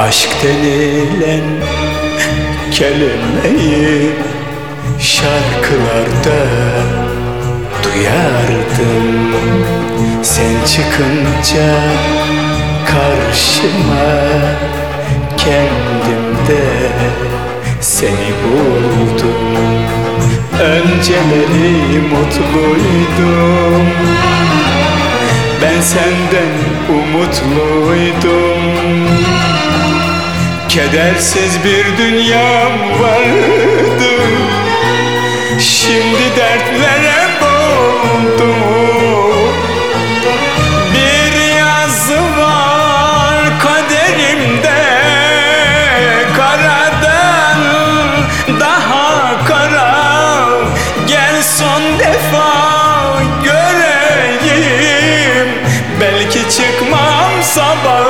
Aşk denilen kelimeyi şarkılarda duyardım. Sen çıkınca karşıma kendimde seni buldum. Önceleri mutluydum. Ben senden umutluydum Kedersiz bir dünyam vardı. Şimdi dertlere boğuldum. Bir yazı var kaderimde. Karadan daha kara. Gel son defa göreyim. Belki çıkmam sabaha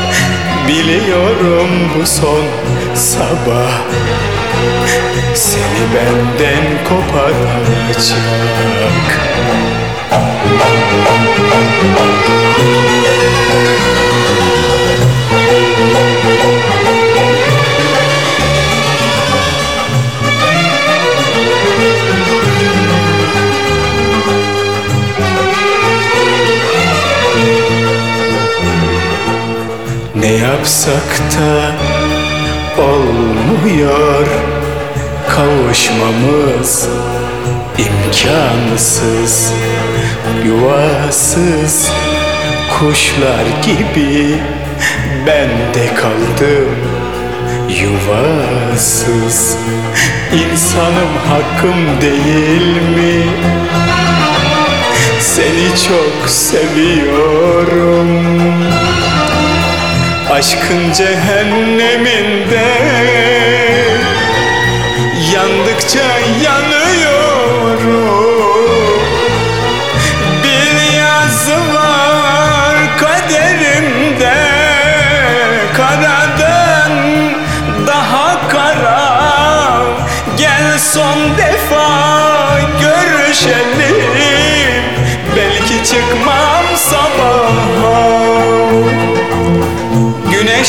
Biliyorum bu son sabah. Seni benden koparacak yapsak da olmuyor. Kavuşmamız imkansız Yuvasız. Kuşlar gibi Ben de kaldım yuvasız. İnsanım hakkım değil mi? Seni çok seviyorum Aşkın cehenneminde Yandıkça yanıyorum. Bir yazı var kaderimde Karadan daha kara. Gel son defa görüşelim Belki çıkmam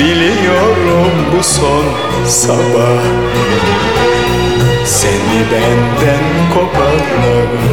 Biliyorum bu son sabah. Seni benden koparacağım